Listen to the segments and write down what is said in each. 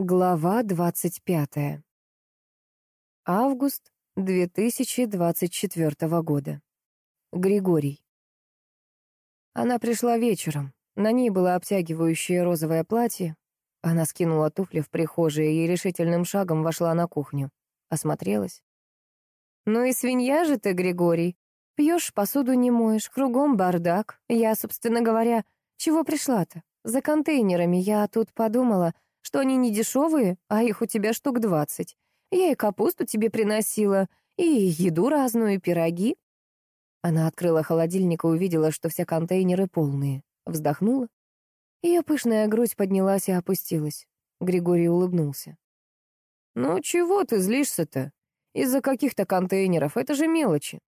Глава 25. Август 2024 года. Григорий. Она пришла вечером. На ней было обтягивающее розовое платье. Она скинула туфли в прихожей и решительным шагом вошла на кухню. Осмотрелась. «Ну и свинья же ты, Григорий. Пьешь, посуду не моешь, кругом бардак. Я, собственно говоря, чего пришла-то? За контейнерами я тут подумала...» что они не дешевые, а их у тебя штук двадцать. Я и капусту тебе приносила, и еду разную, и пироги». Она открыла холодильник и увидела, что все контейнеры полные. Вздохнула. Ее пышная грудь поднялась и опустилась. Григорий улыбнулся. «Ну чего ты злишься-то? Из-за каких-то контейнеров, это же мелочи».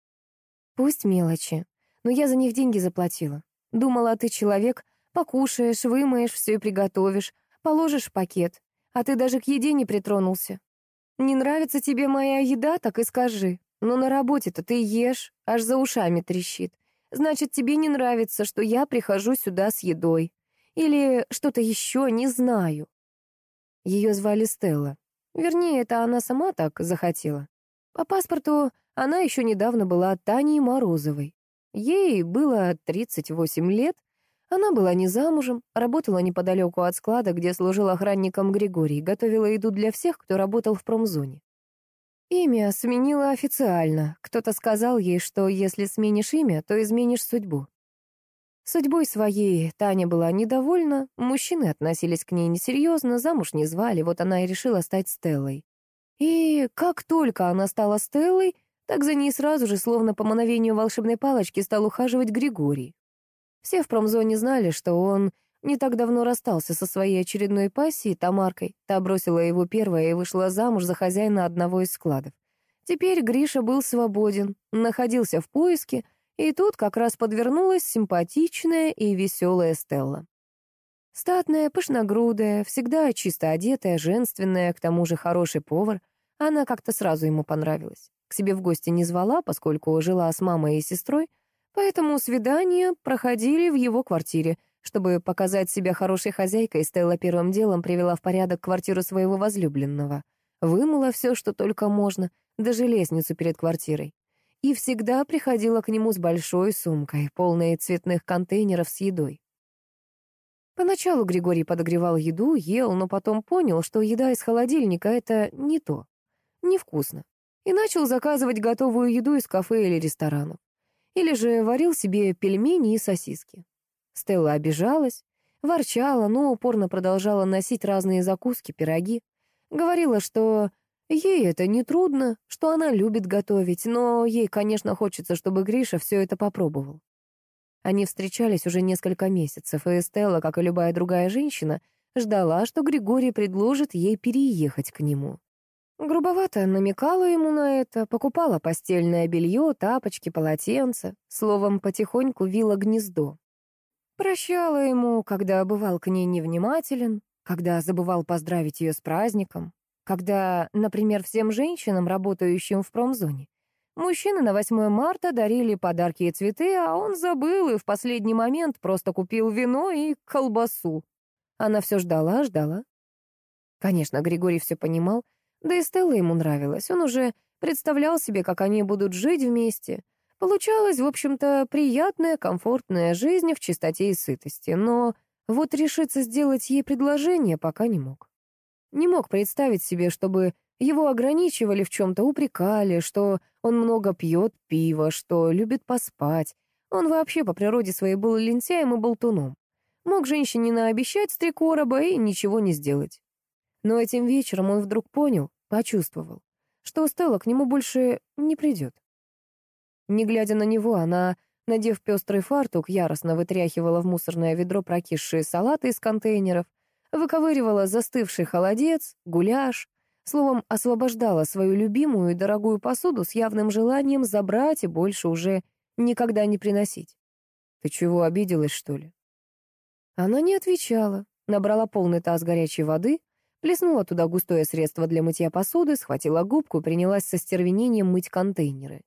«Пусть мелочи, но я за них деньги заплатила. Думала, ты человек, покушаешь, вымоешь, все и приготовишь, Положишь пакет, а ты даже к еде не притронулся. Не нравится тебе моя еда, так и скажи. Но на работе-то ты ешь, аж за ушами трещит. Значит, тебе не нравится, что я прихожу сюда с едой. Или что-то еще, не знаю. Ее звали Стелла. Вернее, это она сама так захотела. По паспорту она еще недавно была Таней Морозовой. Ей было 38 лет, она была не замужем, работала неподалеку от склада, где служил охранником Григорий, готовила еду для всех, кто работал в промзоне. Имя сменила официально. Кто-то сказал ей, что если сменишь имя, то изменишь судьбу. Судьбой своей Таня была недовольна, мужчины относились к ней несерьезно, замуж не звали, вот она и решила стать Стеллой. И как только она стала Стеллой, так за ней сразу же, словно по мановению волшебной палочки, стал ухаживать Григорий. Все в промзоне знали, что он не так давно расстался со своей очередной пассией, Тамаркой. Та бросила его первая и вышла замуж за хозяина одного из складов. Теперь Гриша был свободен, находился в поиске, и тут как раз подвернулась симпатичная и веселая Стелла. Статная, пышногрудая, всегда чисто одетая, женственная, к тому же хороший повар. Она как-то сразу ему понравилась. К себе в гости не звала, поскольку жила с мамой и сестрой, Поэтому свидания проходили в его квартире. Чтобы показать себя хорошей хозяйкой, Стелла первым делом привела в порядок квартиру своего возлюбленного. Вымыла все, что только можно, даже лестницу перед квартирой. И всегда приходила к нему с большой сумкой, полной цветных контейнеров с едой. Поначалу Григорий подогревал еду, ел, но потом понял, что еда из холодильника — это не то, невкусно, и начал заказывать готовую еду из кафе или ресторанов. Или же варил себе пельмени и сосиски. Стелла обижалась, ворчала, но упорно продолжала носить разные закуски, пироги. Говорила, что ей это не трудно, что она любит готовить, но ей, конечно, хочется, чтобы Гриша все это попробовал. Они встречались уже несколько месяцев, и Стелла, как и любая другая женщина, ждала, что Григорий предложит ей переехать к нему. Грубовато намекала ему на это, покупала постельное белье, тапочки, полотенца, словом, потихоньку вила гнездо. Прощала ему, когда бывал к ней невнимателен, когда забывал поздравить ее с праздником, когда, например, всем женщинам, работающим в промзоне, мужчины на 8 марта дарили подарки и цветы, а он забыл и в последний момент просто купил вино и колбасу. Она все ждала, ждала. Конечно, Григорий все понимал, да и Стелла ему нравилась. Он уже представлял себе, как они будут жить вместе. Получалась, в общем-то, приятная, комфортная жизнь в чистоте и сытости. Но вот решиться сделать ей предложение пока не мог. Не мог представить себе, чтобы его ограничивали в чем-то, упрекали, что он много пьет пиво, что любит поспать. Он вообще по природе своей был лентяем и болтуном. Мог женщине наобещать с короба и ничего не сделать. Но этим вечером он вдруг понял, почувствовал, что Стелла к нему больше не придет. Не глядя на него, она, надев пестрый фартук, яростно вытряхивала в мусорное ведро прокисшие салаты из контейнеров, выковыривала застывший холодец, гуляш, словом, освобождала свою любимую и дорогую посуду с явным желанием забрать и больше уже никогда не приносить. «Ты чего, обиделась, что ли?» Она не отвечала, набрала полный таз горячей воды, Плеснула туда густое средство для мытья посуды, схватила губку принялась со стервенением мыть контейнеры.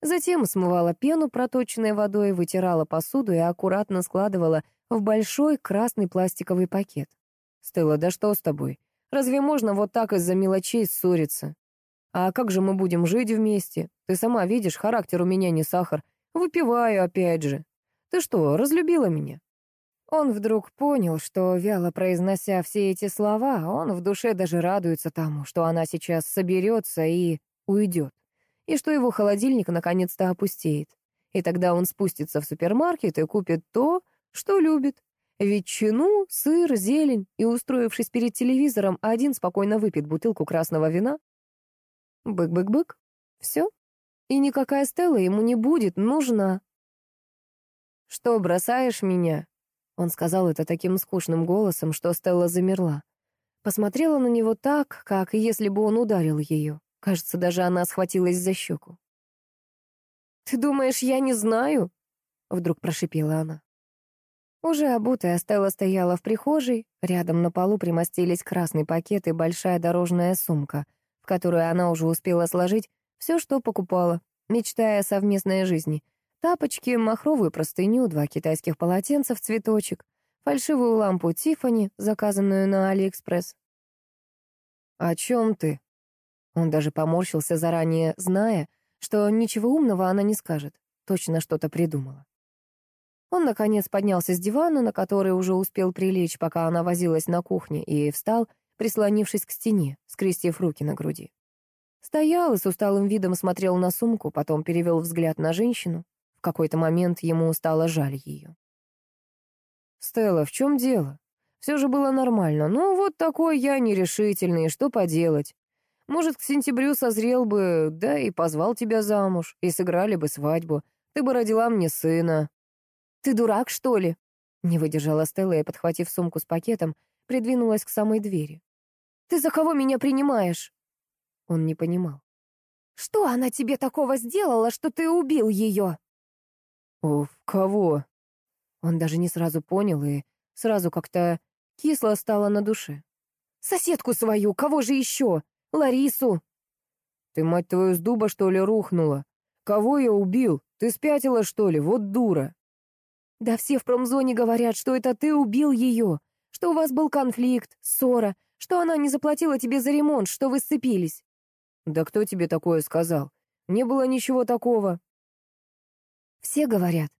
Затем смывала пену, проточенной водой, вытирала посуду и аккуратно складывала в большой красный пластиковый пакет. «Стелла, да что с тобой? Разве можно вот так из-за мелочей ссориться? А как же мы будем жить вместе? Ты сама видишь, характер у меня не сахар. Выпиваю опять же. Ты что, разлюбила меня?» Он вдруг понял, что, вяло произнося все эти слова, он в душе даже радуется тому, что она сейчас соберется и уйдет, и что его холодильник наконец-то опустеет. И тогда он спустится в супермаркет и купит то, что любит. Ветчину, сыр, зелень, и, устроившись перед телевизором, один спокойно выпьет бутылку красного вина. Бык-бык-бык. Все. И никакая Стелла ему не будет нужна. «Что, бросаешь меня?» Он сказал это таким скучным голосом, что Стелла замерла. Посмотрела на него так, как если бы он ударил ее. Кажется, даже она схватилась за щеку. «Ты думаешь, я не знаю?» Вдруг прошипела она. Уже обутая Стелла стояла в прихожей, рядом на полу примостились красный пакет и большая дорожная сумка, в которую она уже успела сложить все, что покупала, мечтая о совместной жизни — Тапочки, махровую простыню, два китайских полотенца в цветочек, фальшивую лампу Тиффани, заказанную на Алиэкспресс. «О чем ты?» Он даже поморщился заранее, зная, что ничего умного она не скажет, точно что-то придумала. Он, наконец, поднялся с дивана, на который уже успел прилечь, пока она возилась на кухне, и встал, прислонившись к стене, скрестив руки на груди. Стоял и с усталым видом смотрел на сумку, потом перевел взгляд на женщину какой-то момент ему стало жаль ее. «Стелла, в чем дело? Все же было нормально. Ну, вот такой я нерешительный, что поделать? Может, к сентябрю созрел бы, да и позвал тебя замуж, и сыграли бы свадьбу. Ты бы родила мне сына». «Ты дурак, что ли?» Не выдержала Стелла и, подхватив сумку с пакетом, придвинулась к самой двери. «Ты за кого меня принимаешь?» Он не понимал. «Что она тебе такого сделала, что ты убил ее?» «Уф, кого?» Он даже не сразу понял и сразу как-то кисло стало на душе. «Соседку свою, кого же еще? Ларису!» «Ты, мать твою, с дуба, что ли, рухнула? Кого я убил? Ты спятила, что ли? Вот дура!» «Да все в промзоне говорят, что это ты убил ее, что у вас был конфликт, ссора, что она не заплатила тебе за ремонт, что вы сцепились». «Да кто тебе такое сказал? Не было ничего такого». Все говорят.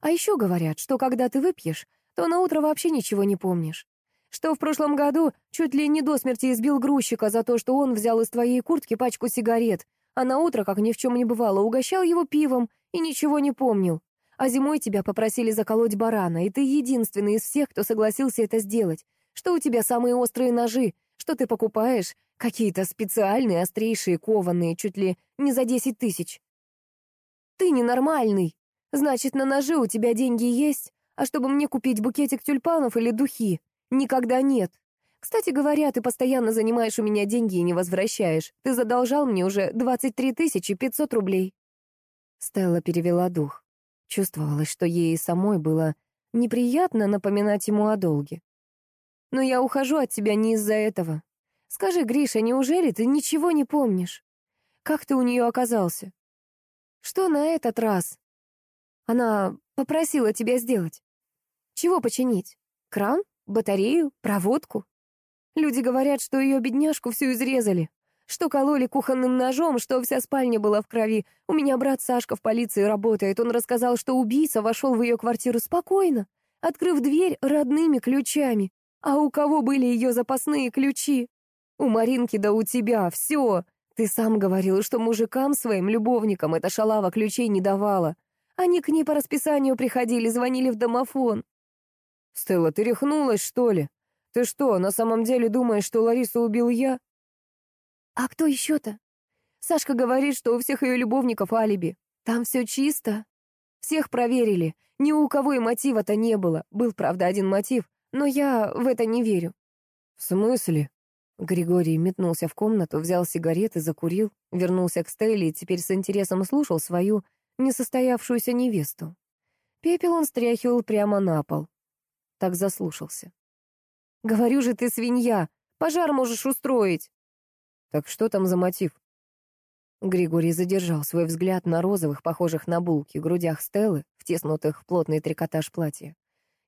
А еще говорят, что когда ты выпьешь, то на утро вообще ничего не помнишь. Что в прошлом году чуть ли не до смерти избил грузчика за то, что он взял из твоей куртки пачку сигарет, а на утро, как ни в чем не бывало, угощал его пивом и ничего не помнил. А зимой тебя попросили заколоть барана, и ты единственный из всех, кто согласился это сделать. Что у тебя самые острые ножи, что ты покупаешь какие-то специальные острейшие кованые, чуть ли не за десять тысяч. Ты ненормальный. Значит, на ножи у тебя деньги есть, а чтобы мне купить букетик тюльпанов или духи, никогда нет. Кстати говоря, ты постоянно занимаешь у меня деньги и не возвращаешь. Ты задолжал мне уже 23 тысячи 500 рублей. Стелла перевела дух. Чувствовалось, что ей самой было неприятно напоминать ему о долге. Но я ухожу от тебя не из-за этого. Скажи, Гриша, неужели ты ничего не помнишь? Как ты у нее оказался? Что на этот раз? Она попросила тебя сделать. Чего починить? Кран? Батарею? Проводку? Люди говорят, что ее бедняжку всю изрезали. Что кололи кухонным ножом, что вся спальня была в крови. У меня брат Сашка в полиции работает. Он рассказал, что убийца вошел в ее квартиру спокойно, открыв дверь родными ключами. А у кого были ее запасные ключи? У Маринки да у тебя, все. Ты сам говорил, что мужикам своим любовникам эта шалава ключей не давала. Они к ней по расписанию приходили, звонили в домофон. «Стелла, ты рехнулась, что ли? Ты что, на самом деле думаешь, что Ларису убил я?» «А кто еще-то? Сашка говорит, что у всех ее любовников алиби. Там все чисто. Всех проверили. Ни у кого и мотива-то не было. Был, правда, один мотив, но я в это не верю». «В смысле?» Григорий метнулся в комнату, взял сигареты, закурил, вернулся к Стелле и теперь с интересом слушал свою несостоявшуюся невесту. Пепел он стряхивал прямо на пол. Так заслушался. «Говорю же ты, свинья! Пожар можешь устроить!» «Так что там за мотив?» Григорий задержал свой взгляд на розовых, похожих на булки, грудях Стеллы, втиснутых в плотный трикотаж платья.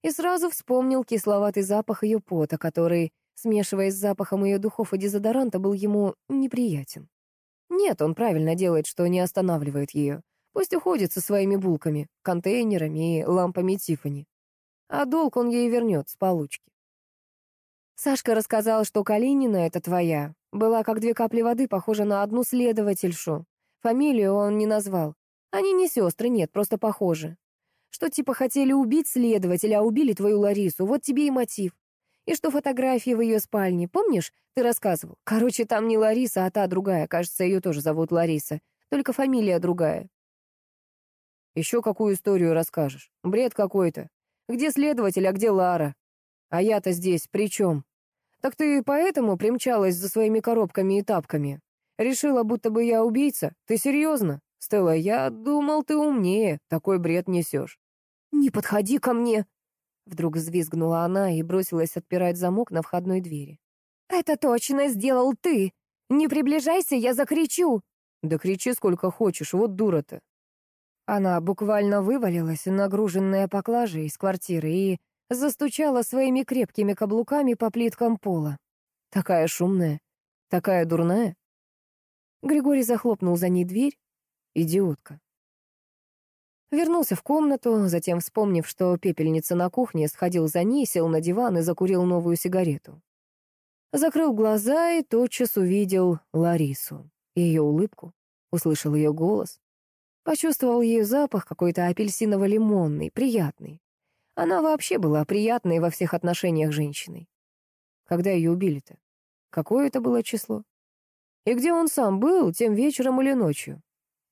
И сразу вспомнил кисловатый запах ее пота, который смешиваясь с запахом ее духов и дезодоранта, был ему неприятен. Нет, он правильно делает, что не останавливает ее. Пусть уходит со своими булками, контейнерами и лампами Тиффани. А долг он ей вернет с получки. Сашка рассказал, что Калинина — это твоя. Была как две капли воды, похожа на одну следовательшу. Фамилию он не назвал. Они не сестры, нет, просто похожи. Что типа хотели убить следователя, а убили твою Ларису. Вот тебе и мотив. И что фотографии в ее спальне, помнишь, ты рассказывал? Короче, там не Лариса, а та другая. Кажется, ее тоже зовут Лариса. Только фамилия другая. Еще какую историю расскажешь? Бред какой-то. Где следователь, а где Лара? А я-то здесь при чем? Так ты поэтому примчалась за своими коробками и тапками? Решила, будто бы я убийца? Ты серьезно? Стелла, я думал, ты умнее. Такой бред несешь. «Не подходи ко мне!» Вдруг взвизгнула она и бросилась отпирать замок на входной двери. «Это точно сделал ты! Не приближайся, я закричу!» «Да кричи сколько хочешь, вот дура-то!» Она буквально вывалилась, нагруженная поклажей из квартиры, и застучала своими крепкими каблуками по плиткам пола. Такая шумная, такая дурная. Григорий захлопнул за ней дверь. Идиотка. Вернулся в комнату, затем, вспомнив, что пепельница на кухне, сходил за ней, сел на диван и закурил новую сигарету. Закрыл глаза и тотчас увидел Ларису, ее улыбку, услышал ее голос, почувствовал ее запах какой-то апельсиново-лимонный, приятный. Она вообще была приятной во всех отношениях женщиной. Когда ее убили-то? Какое это было число? И где он сам был, тем вечером или ночью?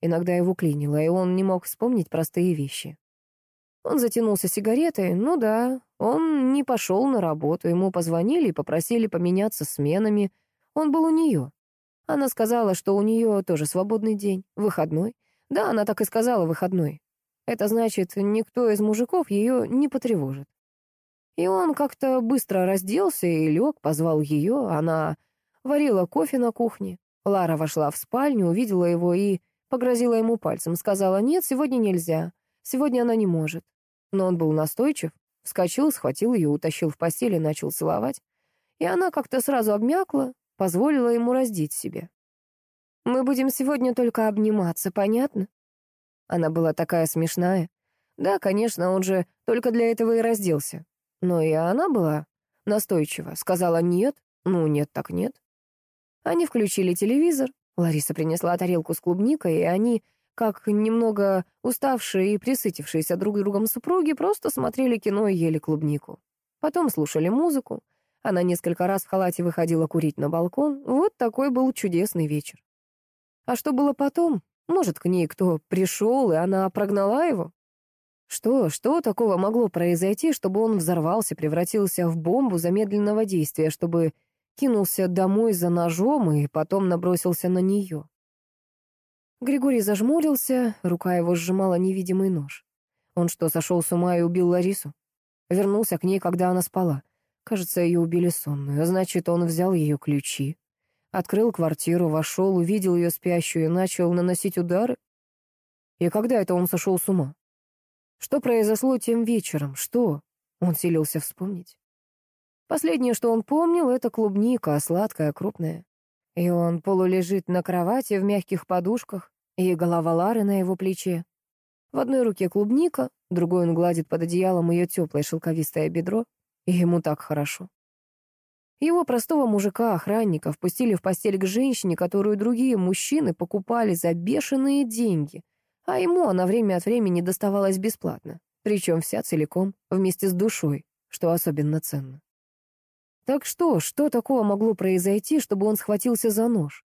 Иногда его клинило, и он не мог вспомнить простые вещи. Он затянулся сигаретой, ну да, он не пошел на работу, ему позвонили и попросили поменяться сменами. Он был у нее. Она сказала, что у нее тоже свободный день, выходной. Да, она так и сказала, выходной. Это значит, никто из мужиков ее не потревожит. И он как-то быстро разделся и лег, позвал ее, она варила кофе на кухне. Лара вошла в спальню, увидела его и Погрозила ему пальцем, сказала, нет, сегодня нельзя, сегодня она не может. Но он был настойчив, вскочил, схватил ее, утащил в постель и начал целовать. И она как-то сразу обмякла, позволила ему раздеть себе. «Мы будем сегодня только обниматься, понятно?» Она была такая смешная. Да, конечно, он же только для этого и разделся. Но и она была настойчива, сказала «нет», ну нет так нет. Они включили телевизор, Лариса принесла тарелку с клубникой, и они, как немного уставшие и присытившиеся друг другом супруги, просто смотрели кино и ели клубнику. Потом слушали музыку. Она несколько раз в халате выходила курить на балкон. Вот такой был чудесный вечер. А что было потом? Может, к ней кто пришел, и она прогнала его? Что, что такого могло произойти, чтобы он взорвался, превратился в бомбу замедленного действия, чтобы кинулся домой за ножом и потом набросился на нее. Григорий зажмурился, рука его сжимала невидимый нож. Он что, сошел с ума и убил Ларису? Вернулся к ней, когда она спала. Кажется, ее убили сонную, а значит, он взял ее ключи. Открыл квартиру, вошел, увидел ее спящую и начал наносить удары. И когда это он сошел с ума? Что произошло тем вечером? Что? Он силился вспомнить. Последнее, что он помнил, это клубника, сладкая, крупная. И он полулежит на кровати в мягких подушках, и голова Лары на его плече. В одной руке клубника, другой он гладит под одеялом ее теплое шелковистое бедро, и ему так хорошо. Его простого мужика-охранника впустили в постель к женщине, которую другие мужчины покупали за бешеные деньги, а ему она время от времени доставалась бесплатно, причем вся целиком, вместе с душой, что особенно ценно. Так что, что такого могло произойти, чтобы он схватился за нож?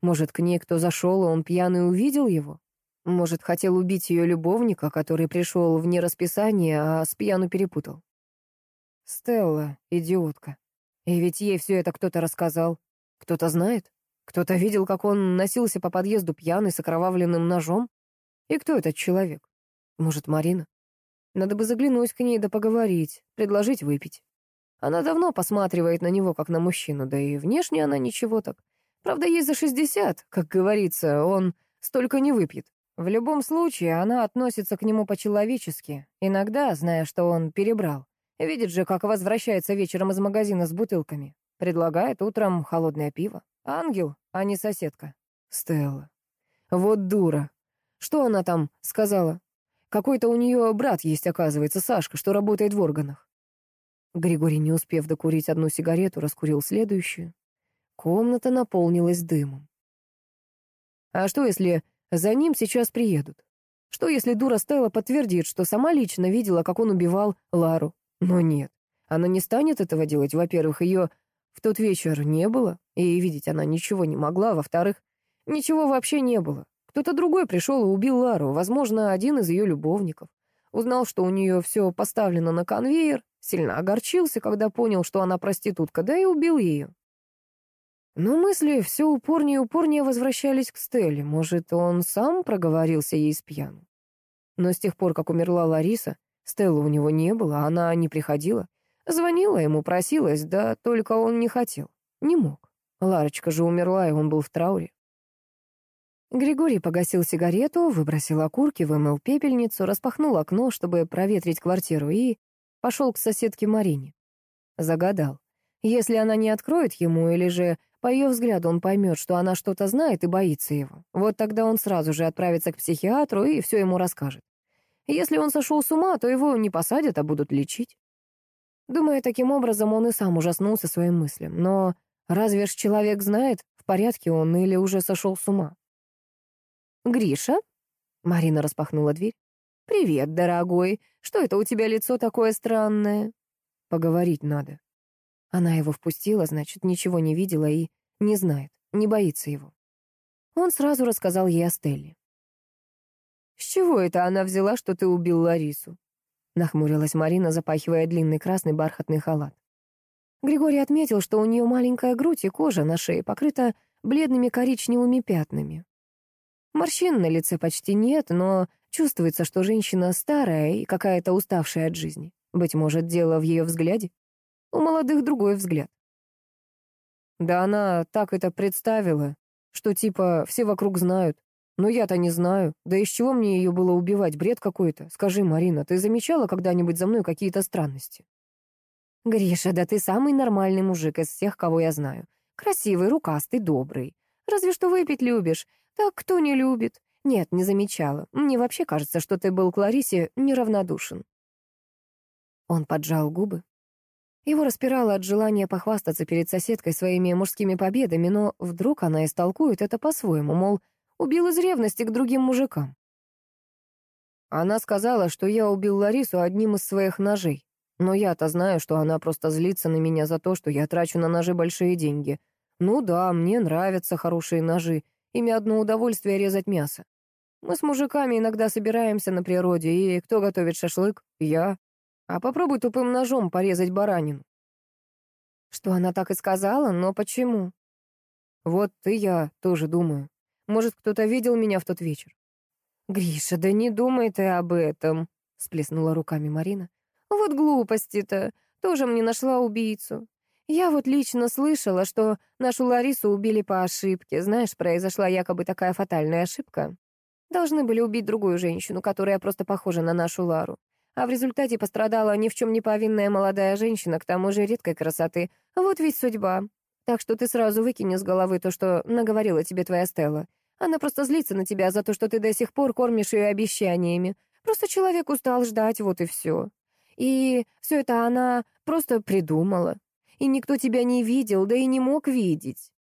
Может, к ней кто зашел, и он пьяный увидел его? Может, хотел убить ее любовника, который пришел вне расписания, а с пьяну перепутал? Стелла, идиотка. И ведь ей все это кто-то рассказал. Кто-то знает? Кто-то видел, как он носился по подъезду пьяный с окровавленным ножом? И кто этот человек? Может, Марина? Надо бы заглянуть к ней да поговорить, предложить выпить. Она давно посматривает на него, как на мужчину, да и внешне она ничего так. Правда, ей за шестьдесят, как говорится, он столько не выпьет. В любом случае, она относится к нему по-человечески, иногда, зная, что он перебрал. Видит же, как возвращается вечером из магазина с бутылками. Предлагает утром холодное пиво. Ангел, а не соседка. Стелла. Вот дура. Что она там сказала? Какой-то у нее брат есть, оказывается, Сашка, что работает в органах. Григорий, не успев докурить одну сигарету, раскурил следующую. Комната наполнилась дымом. А что, если за ним сейчас приедут? Что, если дура Стелла подтвердит, что сама лично видела, как он убивал Лару? Но нет, она не станет этого делать. Во-первых, ее в тот вечер не было, и видеть она ничего не могла. Во-вторых, ничего вообще не было. Кто-то другой пришел и убил Лару, возможно, один из ее любовников. Узнал, что у нее все поставлено на конвейер, сильно огорчился, когда понял, что она проститутка, да и убил ее. Но мысли все упорнее и упорнее возвращались к Стелле. Может, он сам проговорился ей с пьяну. Но с тех пор, как умерла Лариса, Стеллы у него не было, она не приходила. Звонила ему, просилась, да только он не хотел. Не мог. Ларочка же умерла, и он был в трауре. Григорий погасил сигарету, выбросил окурки, вымыл пепельницу, распахнул окно, чтобы проветрить квартиру, и пошел к соседке Марине. Загадал. Если она не откроет ему, или же по ее взгляду он поймет, что она что-то знает и боится его. Вот тогда он сразу же отправится к психиатру и все ему расскажет. Если он сошел с ума, то его не посадят, а будут лечить. Думая таким образом, он и сам ужаснулся своим мыслям. Но разве ж человек знает, в порядке он или уже сошел с ума? «Гриша?» — Марина распахнула дверь. «Привет, дорогой. Что это у тебя лицо такое странное?» «Поговорить надо», она его впустила, значит, ничего не видела и не знает, не боится его. Он сразу рассказал ей о Стелле. «С чего это она взяла, что ты убил Ларису?» Нахмурилась Марина, запахивая длинный красный бархатный халат. Григорий отметил, что у нее маленькая грудь и кожа на шее покрыта бледными коричневыми пятнами. Морщин на лице почти нет, но чувствуется, что женщина старая и какая-то уставшая от жизни. Быть может, дело в ее взгляде? У молодых другой взгляд. Да она так это представила, что типа все вокруг знают. Но я-то не знаю. Да из чего мне ее было убивать? Бред какой-то. Скажи, Марина, ты замечала когда-нибудь за мной какие-то странности? Гриша, да ты самый нормальный мужик из всех, кого я знаю. Красивый, рукастый, добрый. Разве что выпить любишь. Так кто не любит? Нет, не замечала. Мне вообще кажется, что ты был к Ларисе неравнодушен. Он поджал губы, его распирало от желания похвастаться перед соседкой своими мужскими победами, но вдруг она истолкует это по-своему, мол, убил из ревности к другим мужикам. Она сказала, что я убил Ларису одним из своих ножей. Но я-то знаю, что она просто злится на меня за то, что я трачу на ножи большие деньги. Ну да, мне нравятся хорошие ножи. Ими одно удовольствие резать мясо. Мы с мужиками иногда собираемся на природе, и кто готовит шашлык? Я. А попробуй тупым ножом порезать баранину. Что она так и сказала, но почему? Вот и я тоже думаю. Может, кто-то видел меня в тот вечер? Гриша, да не думай ты об этом, сплеснула руками Марина. Вот глупости-то. Тоже мне нашла убийцу. Я вот лично слышала, что нашу Ларису убили по ошибке. Знаешь, произошла якобы такая фатальная ошибка. Должны были убить другую женщину, которая просто похожа на нашу Лару. А в результате пострадала ни в чем не повинная молодая женщина, к тому же редкой красоты. Вот ведь судьба. Так что ты сразу выкини с головы то, что наговорила тебе твоя Стелла. Она просто злится на тебя за то, что ты до сих пор кормишь ее обещаниями. Просто человек устал ждать, вот и все. И все это она просто придумала. И никто тебя не видел, да и не мог видеть.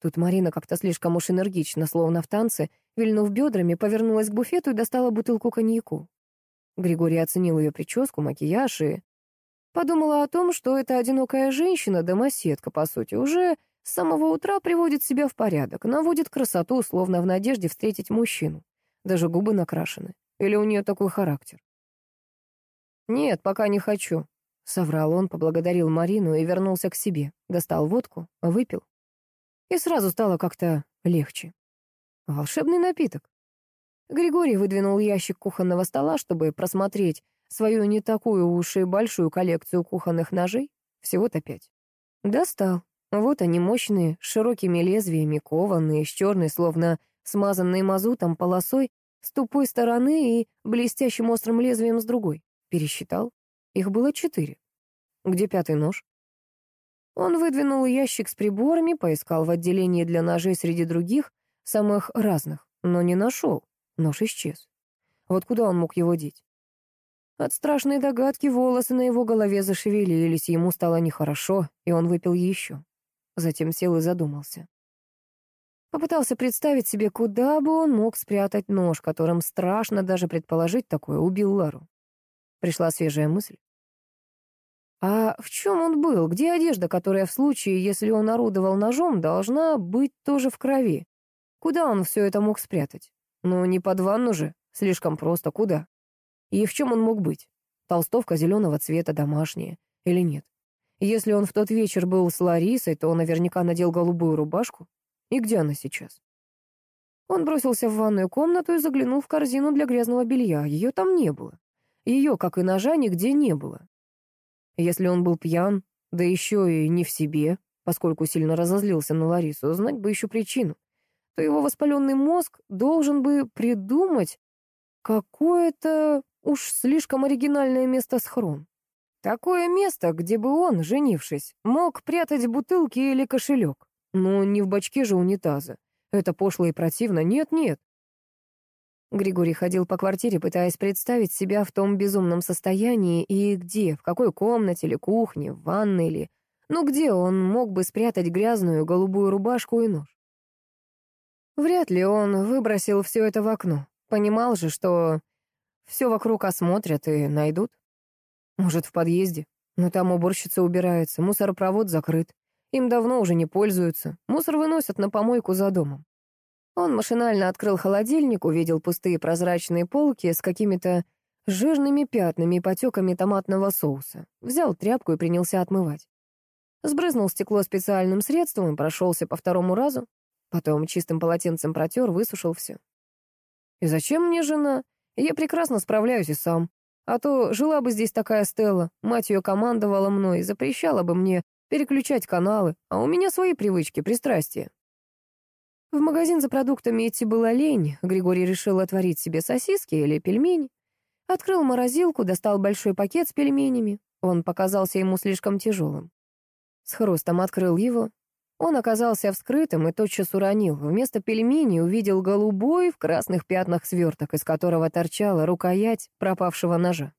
Тут Марина как-то слишком уж энергично, словно в танце, вильнув бедрами, повернулась к буфету и достала бутылку коньяку. Григорий оценил ее прическу, макияж и... Подумала о том, что эта одинокая женщина, домоседка, по сути, уже с самого утра приводит себя в порядок, наводит красоту, словно в надежде встретить мужчину. Даже губы накрашены. Или у нее такой характер? «Нет, пока не хочу», — соврал он, поблагодарил Марину и вернулся к себе. Достал водку, выпил. И сразу стало как-то легче. Волшебный напиток. Григорий выдвинул ящик кухонного стола, чтобы просмотреть свою не такую уж и большую коллекцию кухонных ножей, всего-то пять. Достал. Вот они мощные, с широкими лезвиями, кованные, с черной, словно смазанной мазутом полосой, с тупой стороны и блестящим острым лезвием с другой. Пересчитал. Их было четыре. Где пятый нож? Он выдвинул ящик с приборами, поискал в отделении для ножей среди других, самых разных, но не нашел. Нож исчез. Вот куда он мог его деть? От страшной догадки волосы на его голове зашевелились, ему стало нехорошо, и он выпил еще. Затем сел и задумался. Попытался представить себе, куда бы он мог спрятать нож, которым страшно даже предположить такое, убил Лару. Пришла свежая мысль. А в чем он был? Где одежда, которая в случае, если он орудовал ножом, должна быть тоже в крови? Куда он все это мог спрятать? Ну, не под ванну же. Слишком просто. Куда? И в чем он мог быть? Толстовка зеленого цвета, домашняя. Или нет? Если он в тот вечер был с Ларисой, то наверняка надел голубую рубашку. И где она сейчас? Он бросился в ванную комнату и заглянул в корзину для грязного белья. Ее там не было. Ее, как и ножа, нигде не было. Если он был пьян, да еще и не в себе, поскольку сильно разозлился на Ларису, знать бы еще причину, то его воспаленный мозг должен бы придумать какое-то уж слишком оригинальное место схрон. Такое место, где бы он, женившись, мог прятать бутылки или кошелек. Но не в бачке же унитаза. Это пошло и противно. Нет-нет. Григорий ходил по квартире, пытаясь представить себя в том безумном состоянии и где, в какой комнате или кухне, в ванной или... Ну где он мог бы спрятать грязную голубую рубашку и нож? Вряд ли он выбросил все это в окно. Понимал же, что все вокруг осмотрят и найдут. Может, в подъезде? Но там уборщица убирается, мусоропровод закрыт. Им давно уже не пользуются. Мусор выносят на помойку за домом. Он машинально открыл холодильник, увидел пустые прозрачные полки с какими-то жирными пятнами и потеками томатного соуса. Взял тряпку и принялся отмывать. Сбрызнул стекло специальным средством и прошелся по второму разу. Потом чистым полотенцем протер, высушил все. И зачем мне жена? Я прекрасно справляюсь и сам. А то жила бы здесь такая Стелла, мать ее командовала мной и запрещала бы мне переключать каналы, а у меня свои привычки, пристрастия. В магазин за продуктами идти было лень, Григорий решил отварить себе сосиски или пельмени. Открыл морозилку, достал большой пакет с пельменями. Он показался ему слишком тяжелым. С хрустом открыл его. Он оказался вскрытым и тотчас уронил. Вместо пельменей увидел голубой в красных пятнах сверток, из которого торчала рукоять пропавшего ножа.